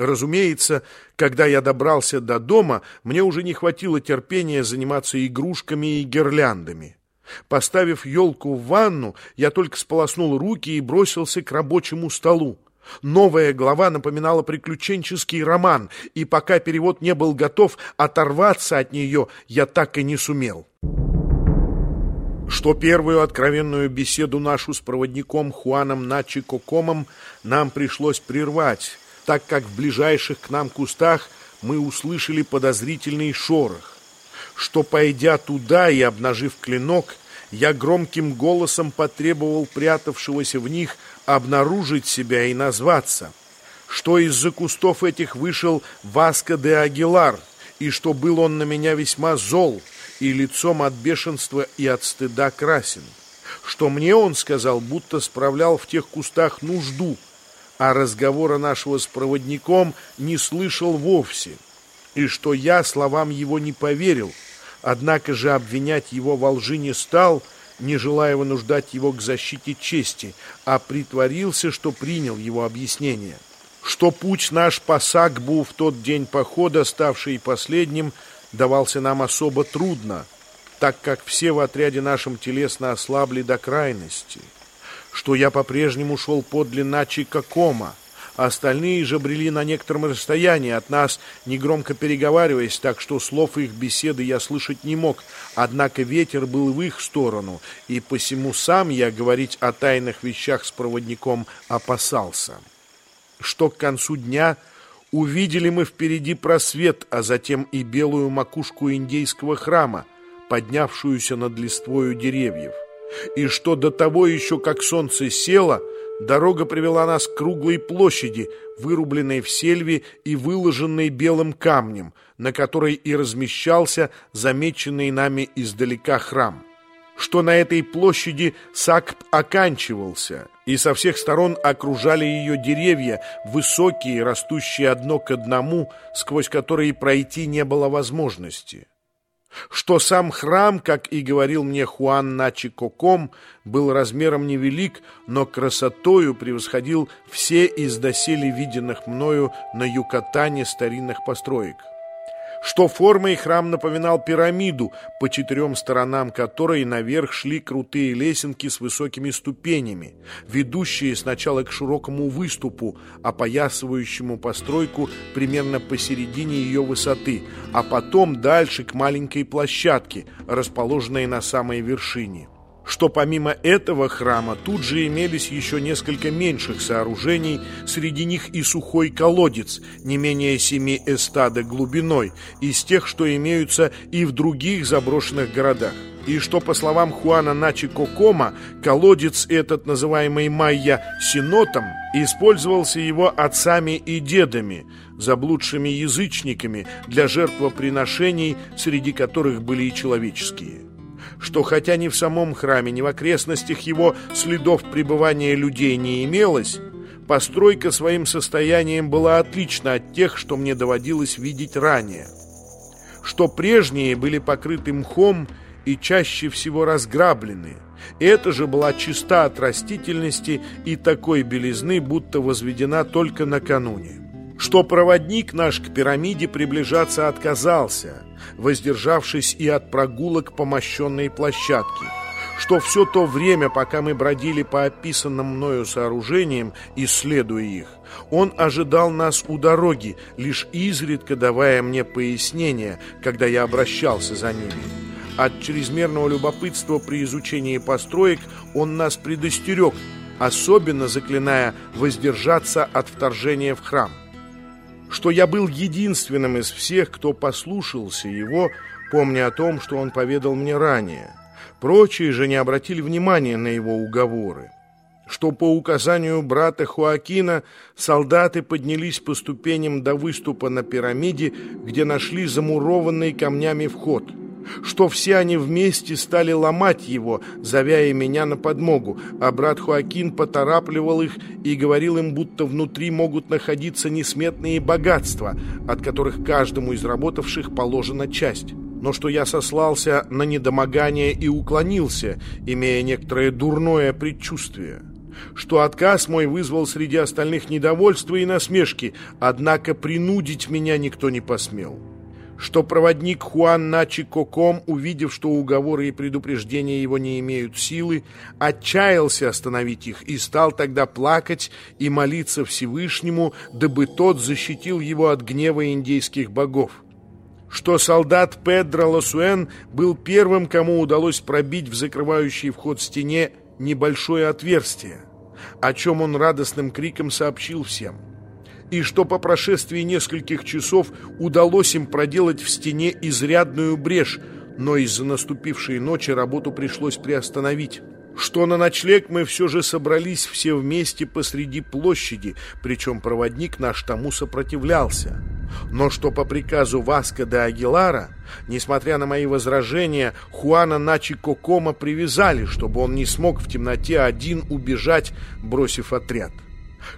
Разумеется, когда я добрался до дома, мне уже не хватило терпения заниматься игрушками и гирляндами. Поставив елку в ванну, я только сполоснул руки и бросился к рабочему столу. Новая глава напоминала приключенческий роман, и пока перевод не был готов, оторваться от нее я так и не сумел. Что первую откровенную беседу нашу с проводником Хуаном Начи Кокомом нам пришлось прервать, так как в ближайших к нам кустах мы услышали подозрительный шорох. Что, пойдя туда и обнажив клинок, я громким голосом потребовал прятавшегося в них обнаружить себя и назваться, что из-за кустов этих вышел Васко де Агилар, и что был он на меня весьма зол и лицом от бешенства и от стыда красен, что мне он сказал, будто справлял в тех кустах нужду, а разговора нашего с проводником не слышал вовсе, и что я словам его не поверил, Однако же обвинять его во лжи не стал, не желая вынуждать его к защите чести, а притворился, что принял его объяснение. Что путь наш по Сагбу в тот день похода, ставший последним, давался нам особо трудно, так как все в отряде нашем телесно ослабли до крайности. Что я по-прежнему шел подле Начи Кома, а остальные же брели на некотором расстоянии от нас, негромко переговариваясь, так что слов их беседы я слышать не мог, однако ветер был в их сторону, и посему сам я говорить о тайных вещах с проводником опасался. Что к концу дня увидели мы впереди просвет, а затем и белую макушку индейского храма, поднявшуюся над листвою деревьев, и что до того еще, как солнце село, Дорога привела нас к круглой площади, вырубленной в сельве и выложенной белым камнем, на которой и размещался замеченный нами издалека храм. Что на этой площади Сакп оканчивался, и со всех сторон окружали ее деревья, высокие, растущие одно к одному, сквозь которые пройти не было возможности что сам храм, как и говорил мне Хуан Начи Коком, был размером невелик, но красотою превосходил все из доселе виденных мною на Юкатане старинных построек что формой храм напоминал пирамиду, по четырем сторонам которой наверх шли крутые лесенки с высокими ступенями, ведущие сначала к широкому выступу, опоясывающему постройку примерно посередине ее высоты, а потом дальше к маленькой площадке, расположенной на самой вершине что помимо этого храма тут же имелись еще несколько меньших сооружений, среди них и сухой колодец, не менее семи эстада глубиной, из тех, что имеются и в других заброшенных городах. И что, по словам Хуана Начи Кокома, колодец этот, называемый Майя Синотом, использовался его отцами и дедами, заблудшими язычниками для жертвоприношений, среди которых были и человеческие что хотя ни в самом храме, ни в окрестностях его следов пребывания людей не имелось, постройка своим состоянием была отлична от тех, что мне доводилось видеть ранее. Что прежние были покрыты мхом и чаще всего разграблены. Это же была чиста от растительности и такой белизны, будто возведена только накануне что проводник наш к пирамиде приближаться отказался, воздержавшись и от прогулок по мощенной площадке, что все то время, пока мы бродили по описанным мною сооружениям, исследуя их, он ожидал нас у дороги, лишь изредка давая мне пояснения, когда я обращался за ними. От чрезмерного любопытства при изучении построек он нас предостерег, особенно заклиная воздержаться от вторжения в храм что я был единственным из всех, кто послушался его, помня о том, что он поведал мне ранее. Прочие же не обратили внимания на его уговоры. Что по указанию брата Хуакина солдаты поднялись по ступеням до выступа на пирамиде, где нашли замурованный камнями вход – что все они вместе стали ломать его, зовя меня на подмогу, а брат Хуакин поторапливал их и говорил им, будто внутри могут находиться несметные богатства, от которых каждому из работавших положена часть. Но что я сослался на недомогание и уклонился, имея некоторое дурное предчувствие что отказ мой вызвал среди остальных недовольство и насмешки, однако принудить меня никто не посмел. Что проводник Хуан Начи Коком, увидев, что уговоры и предупреждения его не имеют силы, отчаялся остановить их и стал тогда плакать и молиться Всевышнему, дабы тот защитил его от гнева индейских богов. Что солдат Педро Лосуэн был первым, кому удалось пробить в закрывающий вход стене небольшое отверстие, о чем он радостным криком сообщил всем, и что по прошествии нескольких часов удалось им проделать в стене изрядную брешь, но из-за наступившей ночи работу пришлось приостановить что на ночлег мы все же собрались все вместе посреди площади, причем проводник наш тому сопротивлялся. Но что по приказу Васка де Агилара, несмотря на мои возражения, Хуана Начи Кокома привязали, чтобы он не смог в темноте один убежать, бросив отряд.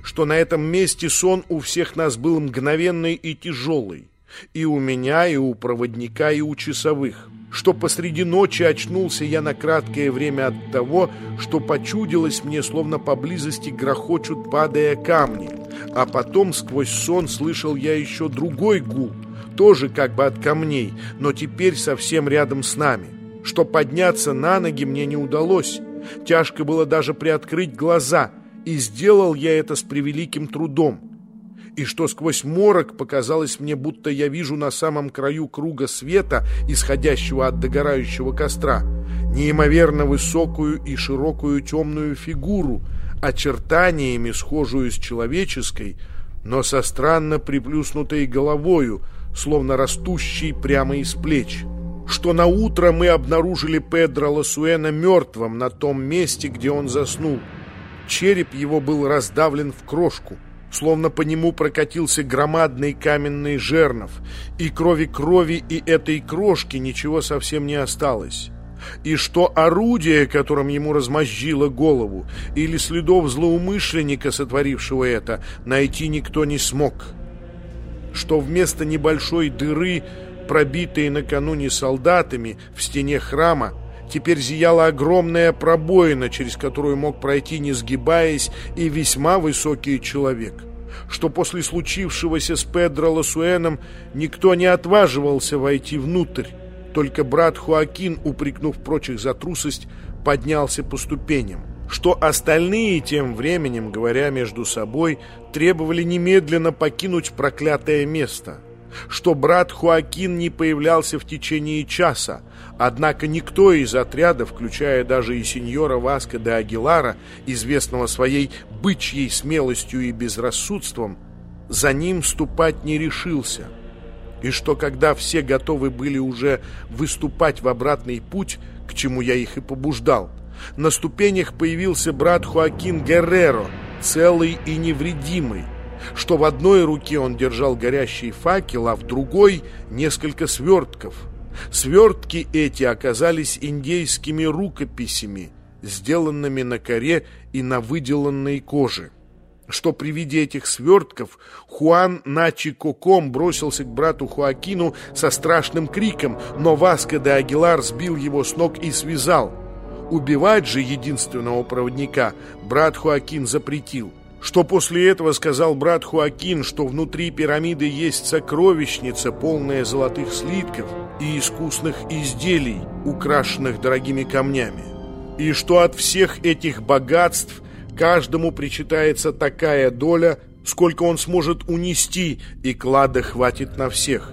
Что на этом месте сон у всех нас был мгновенный и тяжелый. И у меня, и у проводника, и у часовых что посреди ночи очнулся я на краткое время от того, что почудилось мне, словно поблизости грохочут, падая камни. А потом сквозь сон слышал я еще другой гул, тоже как бы от камней, но теперь совсем рядом с нами. Что подняться на ноги мне не удалось. Тяжко было даже приоткрыть глаза, и сделал я это с превеликим трудом и что сквозь морок показалось мне, будто я вижу на самом краю круга света, исходящего от догорающего костра, неимоверно высокую и широкую темную фигуру, очертаниями схожую с человеческой, но со странно приплюснутой головою, словно растущей прямо из плеч. Что на утро мы обнаружили Педро Ласуэна мертвым на том месте, где он заснул. Череп его был раздавлен в крошку словно по нему прокатился громадный каменный жернов, и крови крови и этой крошки ничего совсем не осталось. И что орудие, которым ему размозжило голову, или следов злоумышленника, сотворившего это, найти никто не смог. Что вместо небольшой дыры, пробитой накануне солдатами в стене храма, теперь зияла огромная пробоина, через которую мог пройти, не сгибаясь, и весьма высокий человек. Что после случившегося с Педро Лосуэном никто не отваживался войти внутрь. Только брат Хуакин, упрекнув прочих за трусость, поднялся по ступеням. Что остальные тем временем, говоря между собой, требовали немедленно покинуть проклятое место – что брат Хуакин не появлялся в течение часа, однако никто из отряда, включая даже и сеньора Васко де Агилара, известного своей бычьей смелостью и безрассудством, за ним ступать не решился, и что когда все готовы были уже выступать в обратный путь, к чему я их и побуждал, на ступенях появился брат Хуакин Герреро, целый и невредимый, что в одной руке он держал горящий факел, а в другой — несколько свертков. Свертки эти оказались индейскими рукописями, сделанными на коре и на выделанной коже. Что при виде этих свертков Хуан Начи Коком бросился к брату Хуакину со страшным криком, но Васко де Агилар сбил его с ног и связал. Убивать же единственного проводника брат Хуакин запретил что после этого сказал брат Хуакин, что внутри пирамиды есть сокровищница, полная золотых слитков и искусных изделий, украшенных дорогими камнями, и что от всех этих богатств каждому причитается такая доля, сколько он сможет унести, и клада хватит на всех.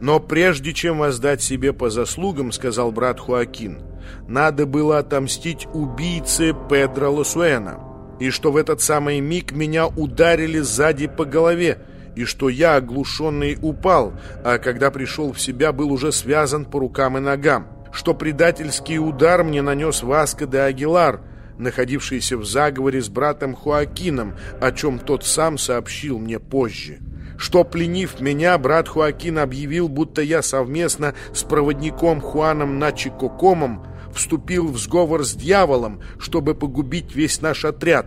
Но прежде чем воздать себе по заслугам, сказал брат Хуакин, надо было отомстить убийце Педро Лосуэна и что в этот самый миг меня ударили сзади по голове, и что я, оглушенный, упал, а когда пришел в себя, был уже связан по рукам и ногам, что предательский удар мне нанес Васко де Агилар, находившийся в заговоре с братом Хуакином, о чем тот сам сообщил мне позже. Что, пленив меня, брат Хуакин объявил, будто я совместно с проводником Хуаном Начикокомом вступил в сговор с дьяволом, чтобы погубить весь наш отряд,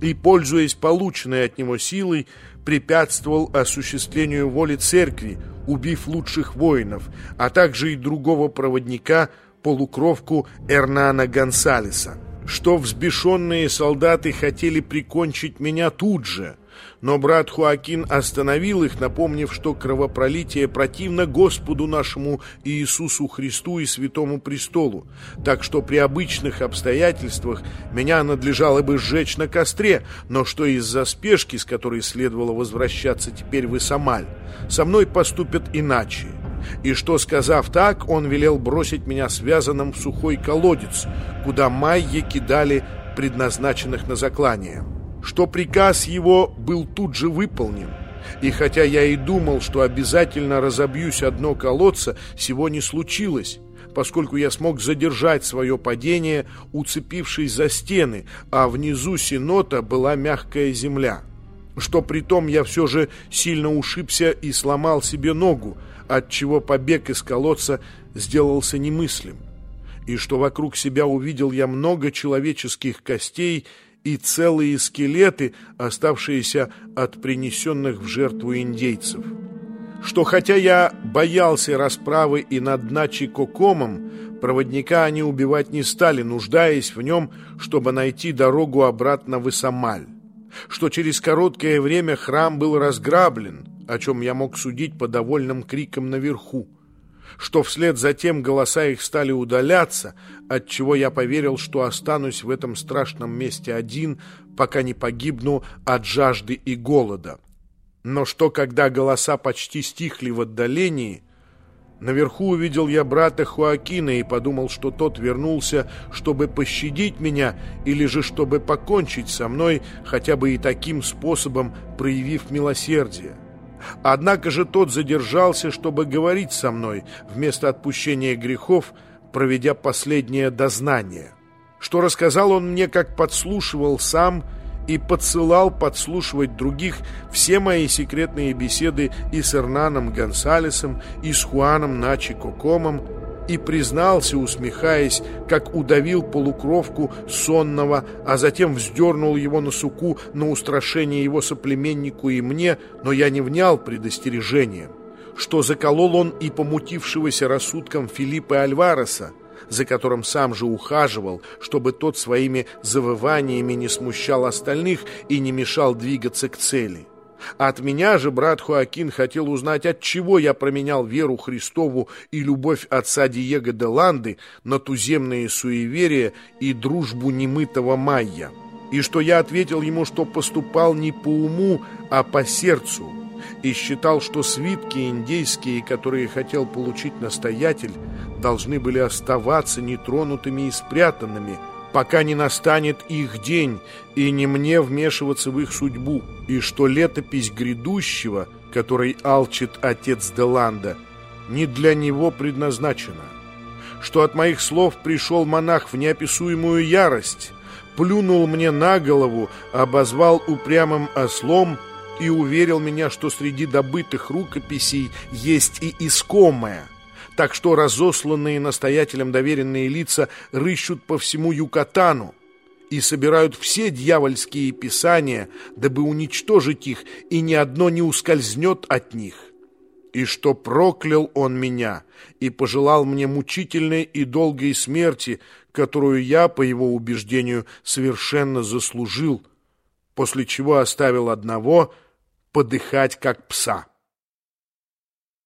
и, пользуясь полученной от него силой, препятствовал осуществлению воли церкви, убив лучших воинов, а также и другого проводника, полукровку Эрнана Гонсалеса. что взбешенные солдаты хотели прикончить меня тут же, но брат Хуакин остановил их, напомнив, что кровопролитие противно Господу нашему Иисусу Христу и Святому Престолу, так что при обычных обстоятельствах меня надлежало бы сжечь на костре, но что из-за спешки, с которой следовало возвращаться теперь в Исамаль, со мной поступят иначе и что, сказав так, он велел бросить меня связанным в сухой колодец, куда майи кидали предназначенных на заклание. Что приказ его был тут же выполнен. И хотя я и думал, что обязательно разобьюсь одно колодца, всего не случилось, поскольку я смог задержать свое падение, уцепившись за стены, а внизу синота была мягкая земля. Что при том я все же сильно ушибся и сломал себе ногу, отчего побег из колодца сделался немыслим, и что вокруг себя увидел я много человеческих костей и целые скелеты, оставшиеся от принесенных в жертву индейцев. Что хотя я боялся расправы и над Начи Кокомом, проводника они убивать не стали, нуждаясь в нем, чтобы найти дорогу обратно в Исамаль. Что через короткое время храм был разграблен – о чем я мог судить по довольным крикам наверху, что вслед за тем голоса их стали удаляться, отчего я поверил, что останусь в этом страшном месте один, пока не погибну от жажды и голода. Но что, когда голоса почти стихли в отдалении, наверху увидел я брата Хуакина и подумал, что тот вернулся, чтобы пощадить меня или же чтобы покончить со мной, хотя бы и таким способом проявив милосердие. Однако же тот задержался, чтобы говорить со мной, вместо отпущения грехов, проведя последнее дознание. Что рассказал он мне, как подслушивал сам и подсылал подслушивать других все мои секретные беседы и с Эрнаном Гонсалесом, и с Хуаном Начи Кокомом, и признался, усмехаясь, как удавил полукровку сонного, а затем вздернул его на суку на устрашение его соплеменнику и мне, но я не внял предостережением, что заколол он и помутившегося рассудком Филиппа Альвареса, за которым сам же ухаживал, чтобы тот своими завываниями не смущал остальных и не мешал двигаться к цели. От меня же брат Хуакин хотел узнать, от чего я променял веру Христову и любовь отца Диего де Ланды на туземные суеверия и дружбу немытого Майя. И что я ответил ему, что поступал не по уму, а по сердцу, и считал, что свитки индейские, которые хотел получить настоятель, должны были оставаться нетронутыми и спрятанными – пока не настанет их день, и не мне вмешиваться в их судьбу, и что летопись грядущего, которой алчит отец Деланда, не для него предназначена, что от моих слов пришел монах в неописуемую ярость, плюнул мне на голову, обозвал упрямым ослом и уверил меня, что среди добытых рукописей есть и искомая – так что разосланные настоятелем доверенные лица рыщут по всему Юкатану и собирают все дьявольские писания, дабы уничтожить их, и ни одно не ускользнет от них. И что проклял он меня и пожелал мне мучительной и долгой смерти, которую я, по его убеждению, совершенно заслужил, после чего оставил одного подыхать, как пса».